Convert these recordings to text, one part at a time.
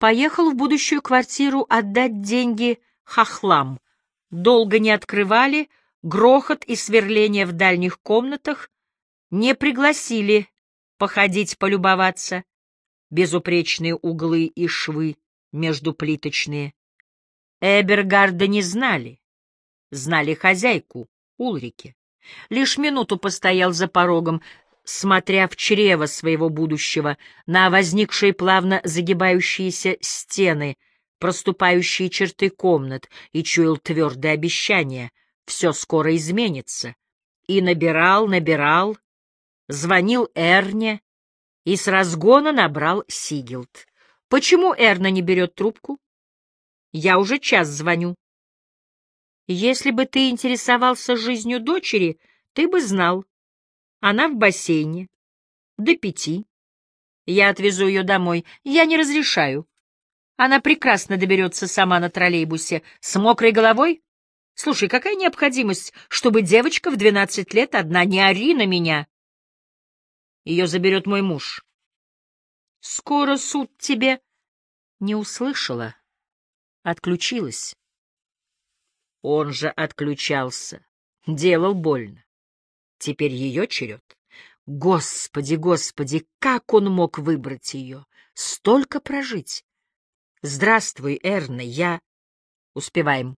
Поехал в будущую квартиру отдать деньги хохлам. Долго не открывали, грохот и сверление в дальних комнатах не пригласили походить полюбоваться. Безупречные углы и швы между плиточные. Эбергарда не знали. Знали хозяйку, Улрике. Лишь минуту постоял за порогом, смотря в чрево своего будущего, на возникшие плавно загибающиеся стены, проступающие черты комнат, и чуял твердое обещание — все скоро изменится. И набирал, набирал, звонил Эрне и с разгона набрал Сигилд. Почему Эрна не берет трубку? Я уже час звоню. Если бы ты интересовался жизнью дочери, ты бы знал. Она в бассейне. До пяти. Я отвезу ее домой. Я не разрешаю. Она прекрасно доберется сама на троллейбусе. С мокрой головой? Слушай, какая необходимость, чтобы девочка в двенадцать лет одна не ори на меня? Ее заберет мой муж. Скоро суд тебе... Не услышала. Отключилась. Он же отключался. Делал больно. Теперь ее черед. Господи, господи, как он мог выбрать ее? Столько прожить. Здравствуй, Эрна, я... Успеваем.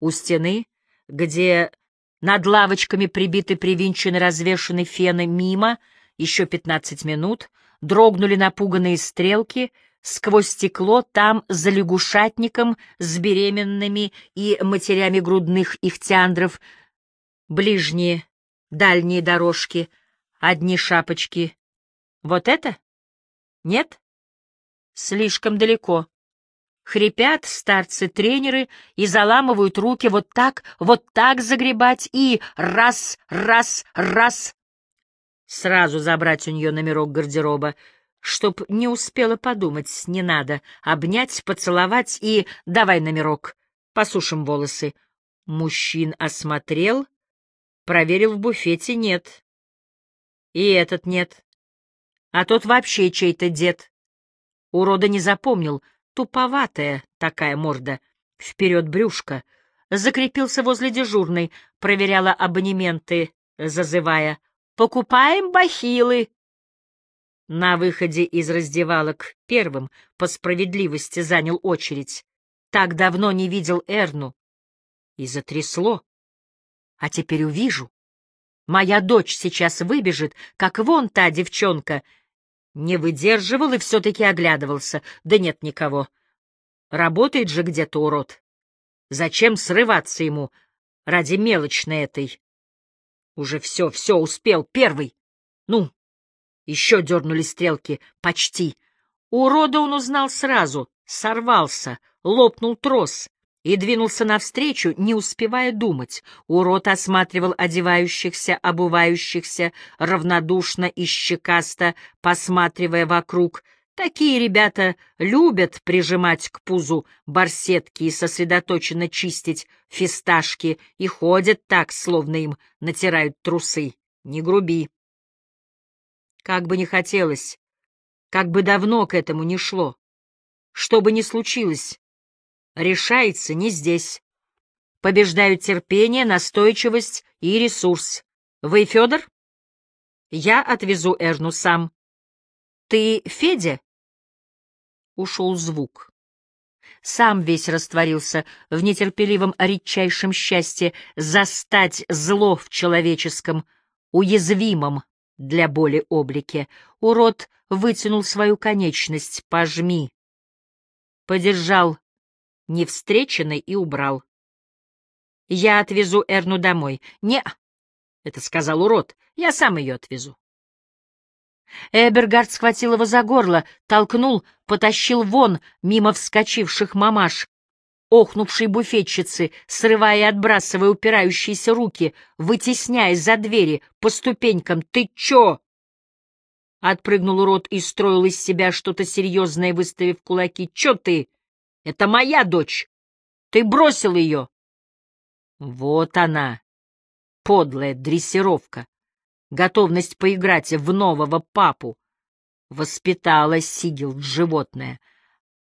У стены, где над лавочками прибиты привинчены развешаны фены мимо, еще пятнадцать минут, дрогнули напуганные стрелки, сквозь стекло там за лягушатником с беременными и матерями грудных ихтиандров ближние дальние дорожки, одни шапочки. Вот это? Нет? Слишком далеко. Хрипят старцы-тренеры и заламывают руки вот так, вот так загребать и раз, раз, раз. Сразу забрать у нее номерок гардероба, чтоб не успела подумать, не надо, обнять, поцеловать и давай номерок, посушим волосы. Мужчин осмотрел, Проверил в буфете — нет. И этот нет. А тот вообще чей-то дед. Урода не запомнил. Туповатая такая морда. Вперед брюшко. Закрепился возле дежурной, проверяла абонементы, зазывая. «Покупаем бахилы!» На выходе из раздевалок первым, по справедливости, занял очередь. Так давно не видел Эрну. И затрясло. А теперь увижу. Моя дочь сейчас выбежит, как вон та девчонка. Не выдерживал и все-таки оглядывался. Да нет никого. Работает же где-то урод. Зачем срываться ему ради мелочной этой? Уже все, все, успел, первый. Ну, еще дернули стрелки, почти. Урода он узнал сразу, сорвался, лопнул трос и двинулся навстречу, не успевая думать. Урод осматривал одевающихся, обувающихся, равнодушно и щекасто, посматривая вокруг. Такие ребята любят прижимать к пузу барсетки и сосредоточенно чистить фисташки, и ходят так, словно им натирают трусы. Не груби. Как бы ни хотелось, как бы давно к этому не шло, что бы ни случилось, решается не здесь. Побеждают терпение, настойчивость и ресурс. Вы Федор? Я отвезу Эрну сам. Ты Федя? Ушел звук. Сам весь растворился в нетерпеливом редчайшем счастье застать зло в человеческом, уязвимом для боли облике. Урод вытянул свою конечность, пожми. Подержал невстреченный и убрал. «Я отвезу Эрну домой». «Не», — это сказал урод, — «я сам ее отвезу». Эбергард схватил его за горло, толкнул, потащил вон мимо вскочивших мамаш, охнувшей буфетчицы, срывая и отбрасывая упирающиеся руки, вытесняя за двери по ступенькам. «Ты чё?» Отпрыгнул урод и строил из себя что-то серьезное, выставив кулаки. «Чё ты?» Это моя дочь. Ты бросил ее. Вот она, подлая дрессировка, готовность поиграть в нового папу. Воспитала Сигил животное.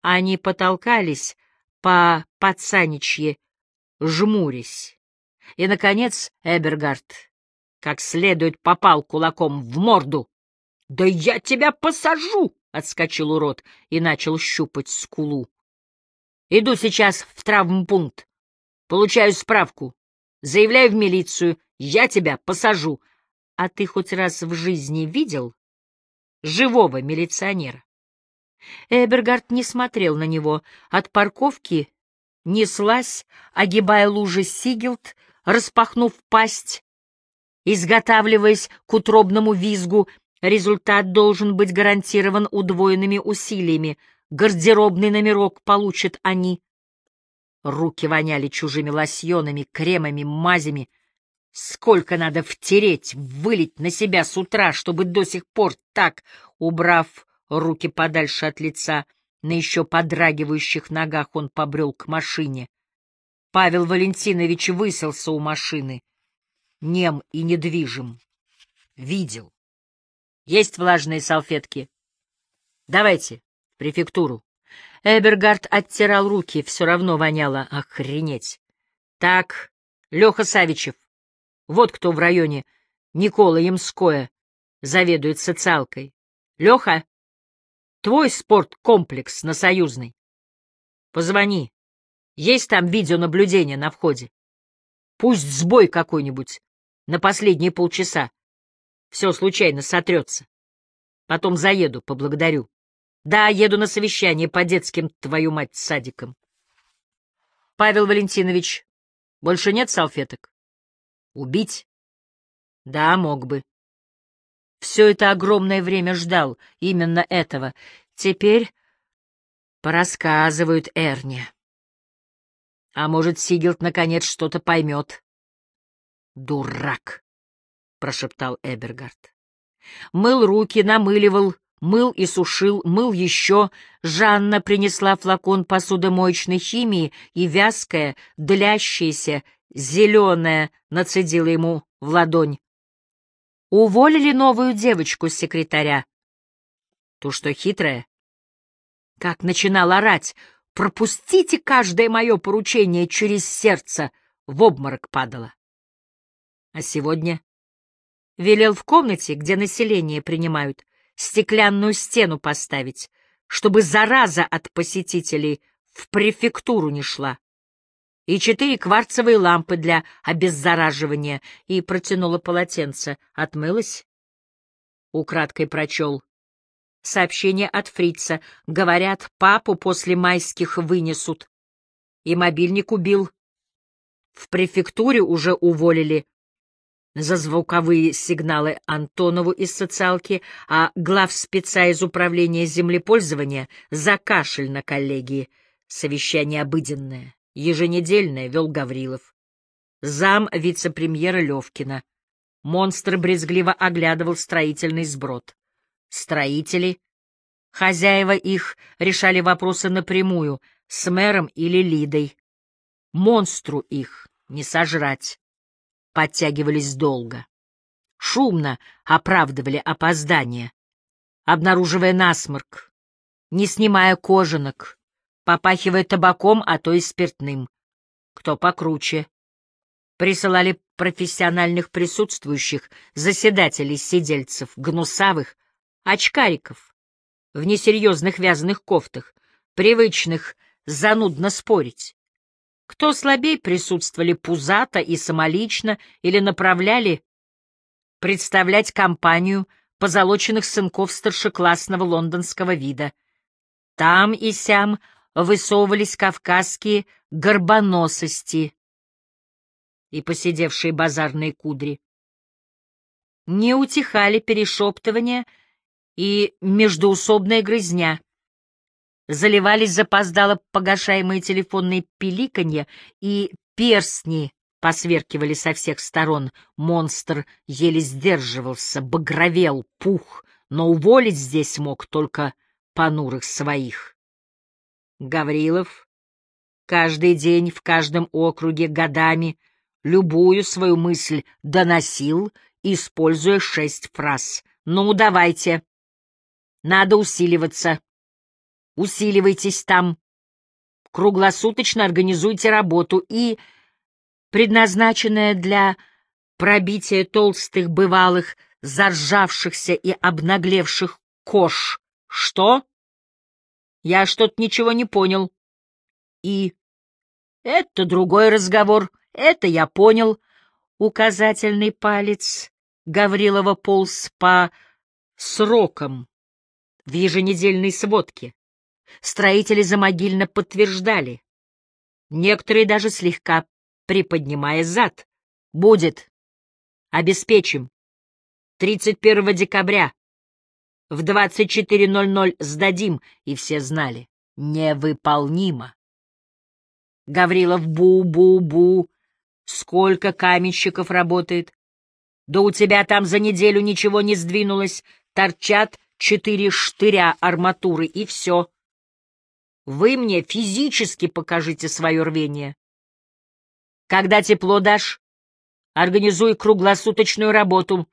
Они потолкались по пацаничьи, жмурясь. И, наконец, Эбергард как следует попал кулаком в морду. — Да я тебя посажу! — отскочил урод и начал щупать скулу. — Иду сейчас в травмпункт. Получаю справку. Заявляю в милицию. Я тебя посажу. А ты хоть раз в жизни видел живого милиционера? Эбергард не смотрел на него. От парковки неслась, огибая лужи Сигелд, распахнув пасть, изготавливаясь к утробному визгу. Результат должен быть гарантирован удвоенными усилиями. Гардеробный номерок получат они. Руки воняли чужими лосьонами, кремами, мазями. Сколько надо втереть, вылить на себя с утра, чтобы до сих пор так, убрав руки подальше от лица, на еще подрагивающих ногах он побрел к машине. Павел Валентинович выселся у машины, нем и недвижим. Видел. Есть влажные салфетки? Давайте, префектуру. Эбергард оттирал руки, все равно воняло. Охренеть. Так, Леха Савичев. Вот кто в районе. Никола Ямское заведует социалкой. Леха, твой спорткомплекс на Союзной. Позвони. Есть там видеонаблюдение на входе. Пусть сбой какой-нибудь на последние полчаса. Все случайно сотрется. Потом заеду, поблагодарю. Да, еду на совещание по детским, твою мать, садикам. Павел Валентинович, больше нет салфеток? Убить? Да, мог бы. Все это огромное время ждал именно этого. Теперь порассказывают Эрне. А может, Сигелт наконец что-то поймет. «Дурак!» — прошептал Эбергард. Мыл руки, намыливал, мыл и сушил, мыл еще. Жанна принесла флакон посудомоечной химии, и вязкая, длящаяся, зеленая нацедила ему в ладонь. Уволили новую девочку с секретаря. Ту, что хитрая. Как начинал орать, пропустите каждое мое поручение через сердце, в обморок падала. А сегодня велел в комнате, где население принимают, стеклянную стену поставить, чтобы зараза от посетителей в префектуру не шла, и четыре кварцевые лампы для обеззараживания, и протянула полотенце. Отмылась? Украдкой прочел. Сообщение от фрица. Говорят, папу после майских вынесут. И мобильник убил. В префектуре уже уволили за звуковые сигналы Антонову из социалки, а глав спеца из управления землепользования за кашель на коллегии. Совещание обыденное, еженедельное, вел Гаврилов. Зам вице-премьера Левкина. Монстр брезгливо оглядывал строительный сброд. Строители, хозяева их, решали вопросы напрямую, с мэром или Лидой. Монстру их не сожрать подтягивались долго. Шумно оправдывали опоздание, обнаруживая насморк, не снимая кожанок, попахивая табаком, а то и спиртным. Кто покруче. Присылали профессиональных присутствующих, заседателей, сидельцев, гнусавых, очкариков, в несерьезных вязаных кофтах, привычных занудно спорить. Кто слабей присутствовали пузато и самолично или направляли представлять компанию позолоченных сынков старшеклассного лондонского вида. Там и сям высовывались кавказские горбоносости и посидевшие базарные кудри. Не утихали перешептывания и междуусобная грызня заливались запоздало погашаемые телефонные пиликанье, и перстни посверкивали со всех сторон. Монстр еле сдерживался, багровел, пух, но уволить здесь мог только понурых своих. Гаврилов каждый день в каждом округе годами любую свою мысль доносил, используя шесть фраз. «Ну, давайте. Надо усиливаться. Усиливайтесь там. Круглосуточно организуйте работу и, предназначенная для пробития толстых бывалых, заржавшихся и обнаглевших кож. Что? Я что-то ничего не понял. И... Это другой разговор. Это я понял. Указательный палец Гаврилова полз по срокам в еженедельной сводке. Строители замогильно подтверждали. Некоторые даже слегка приподнимая зад. Будет. Обеспечим. 31 декабря. В 24.00 сдадим, и все знали. Невыполнимо. Гаврилов бу-бу-бу. Сколько каменщиков работает? Да у тебя там за неделю ничего не сдвинулось. Торчат четыре штыря арматуры, и все. Вы мне физически покажите свое рвение. Когда тепло дашь, организуй круглосуточную работу.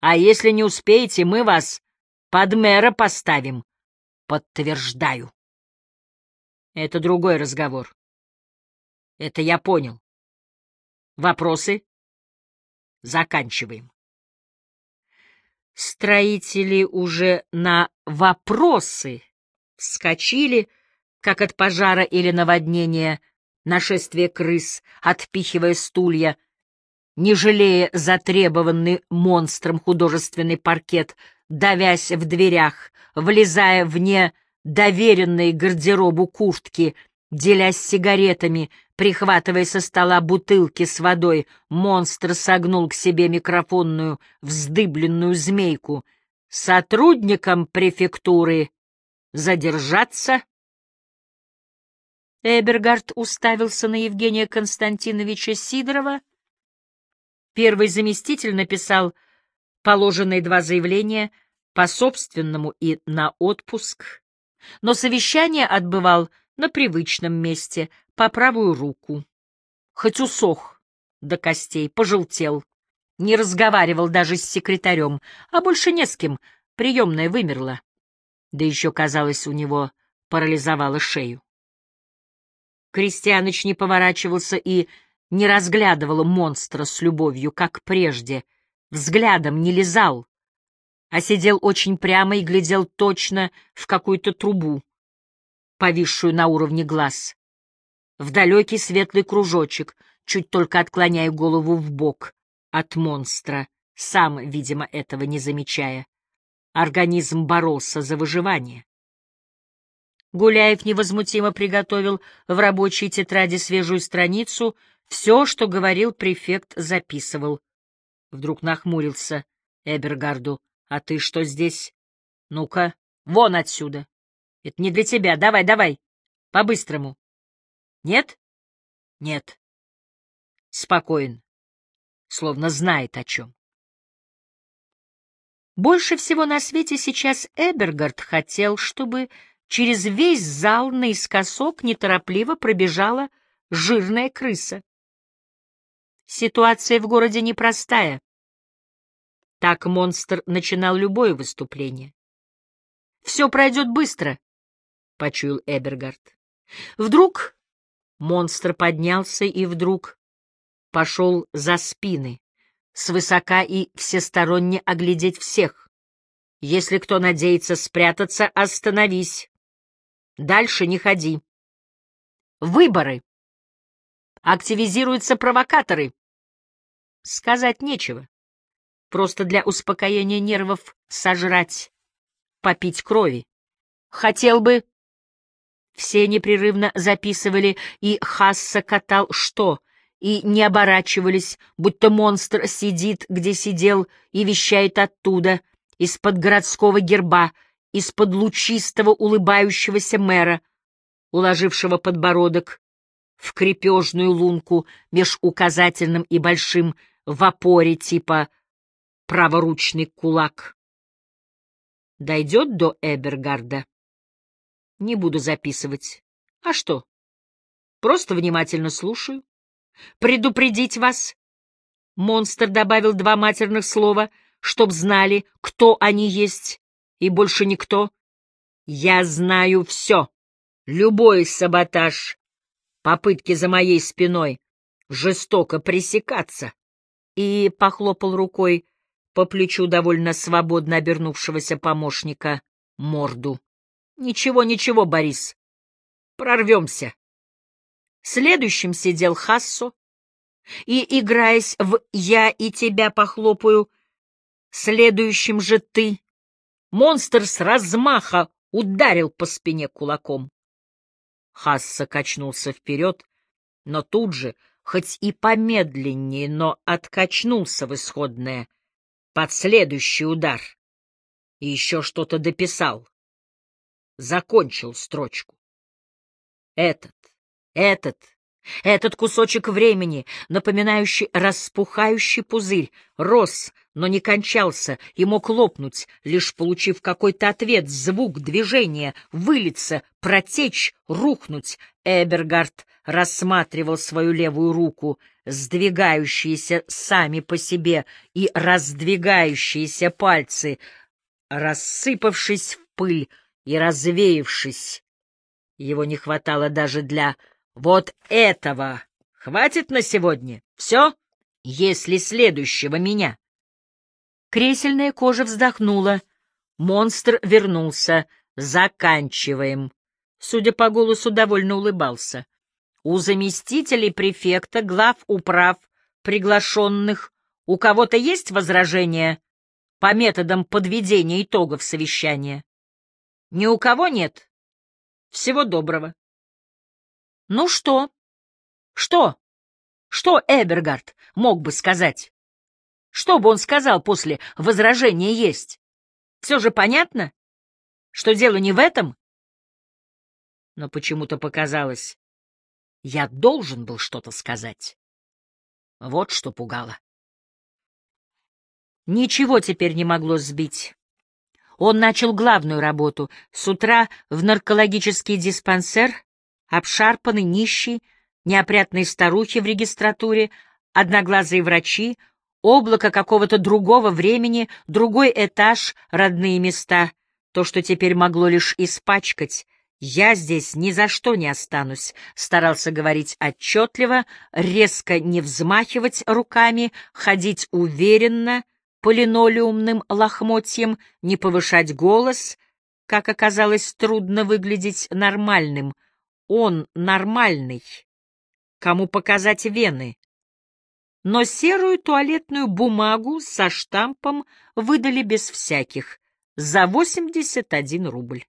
А если не успеете, мы вас под мэра поставим. Подтверждаю. Это другой разговор. Это я понял. Вопросы? Заканчиваем. Строители уже на вопросы вскочили, как от пожара или наводнения, нашествие крыс, отпихивая стулья, не жалея затребованный монстром художественный паркет, давясь в дверях, влезая вне доверенной гардеробу куртки, делясь сигаретами, Прихватывая со стола бутылки с водой, монстр согнул к себе микрофонную вздыбленную змейку. Сотрудникам префектуры задержаться. Эбергард уставился на Евгения Константиновича Сидорова. Первый заместитель написал положенные два заявления по собственному и на отпуск, но совещание отбывал на привычном месте, по правую руку. Хоть усох до костей, пожелтел, не разговаривал даже с секретарем, а больше не с кем, приемная вымерла. Да еще, казалось, у него парализовало шею. Крестьяныч не поворачивался и не разглядывал монстра с любовью, как прежде, взглядом не лизал, а сидел очень прямо и глядел точно в какую-то трубу, повисшую на уровне глаз в далекий светлый кружочек, чуть только отклоняя голову в бок от монстра, сам, видимо, этого не замечая. Организм боролся за выживание. Гуляев невозмутимо приготовил в рабочей тетради свежую страницу, все, что говорил префект, записывал. Вдруг нахмурился Эбергарду. — А ты что здесь? Ну-ка, вон отсюда. Это не для тебя. Давай, давай. По-быстрому. Нет? Нет. Спокоен, словно знает о чем. Больше всего на свете сейчас Эбергард хотел, чтобы через весь зал наискосок неторопливо пробежала жирная крыса. Ситуация в городе непростая. Так монстр начинал любое выступление. «Все пройдет быстро», — почуял Эбергард. Вдруг Монстр поднялся и вдруг пошел за спины, свысока и всесторонне оглядеть всех. Если кто надеется спрятаться, остановись. Дальше не ходи. Выборы. Активизируются провокаторы. Сказать нечего. Просто для успокоения нервов сожрать, попить крови. Хотел бы все непрерывно записывали, и Хасса катал что, и не оборачивались, будто монстр сидит, где сидел, и вещает оттуда, из-под городского герба, из-под лучистого улыбающегося мэра, уложившего подбородок в крепежную лунку меж указательным и большим в опоре типа праворучный кулак. Дойдет до Эбергарда. Не буду записывать. А что? Просто внимательно слушаю. Предупредить вас. Монстр добавил два матерных слова, чтоб знали, кто они есть, и больше никто. Я знаю все. Любой саботаж, попытки за моей спиной жестоко пресекаться. И похлопал рукой по плечу довольно свободно обернувшегося помощника морду. Ничего, ничего, Борис. Прорвемся. Следующим сидел Хассо, и, играясь в «я и тебя похлопаю», следующим же ты, монстр с размаха ударил по спине кулаком. Хасса качнулся вперед, но тут же, хоть и помедленнее, но откачнулся в исходное, под следующий удар. И еще что-то дописал. Закончил строчку. Этот, этот, этот кусочек времени, напоминающий распухающий пузырь, рос, но не кончался и мог лопнуть, лишь получив какой-то ответ, звук, движение, вылиться, протечь, рухнуть. Эбергард рассматривал свою левую руку, сдвигающиеся сами по себе и раздвигающиеся пальцы, рассыпавшись в пыль и развеявшись. Его не хватало даже для вот этого хватит на сегодня. Все, если следующего меня. Кресельная кожа вздохнула. Монстр вернулся. Заканчиваем. Судя по голосу, довольно улыбался. У заместителей префекта, глав управ, приглашенных, у кого-то есть возражения по методам подведения итогов совещания? Ни у кого нет? Всего доброго. Ну что? Что? Что Эбергард мог бы сказать? Что бы он сказал после возражения есть? Все же понятно, что дело не в этом? Но почему-то показалось, я должен был что-то сказать. Вот что пугало. Ничего теперь не могло сбить. Он начал главную работу. С утра в наркологический диспансер — обшарпанный, нищий, неопрятные старухи в регистратуре, одноглазые врачи, облако какого-то другого времени, другой этаж, родные места, то, что теперь могло лишь испачкать. «Я здесь ни за что не останусь», — старался говорить отчетливо, резко не взмахивать руками, ходить уверенно, по линолеумным лохмотьям, не повышать голос, как оказалось, трудно выглядеть нормальным — он нормальный. Кому показать вены? Но серую туалетную бумагу со штампом выдали без всяких, за 81 рубль.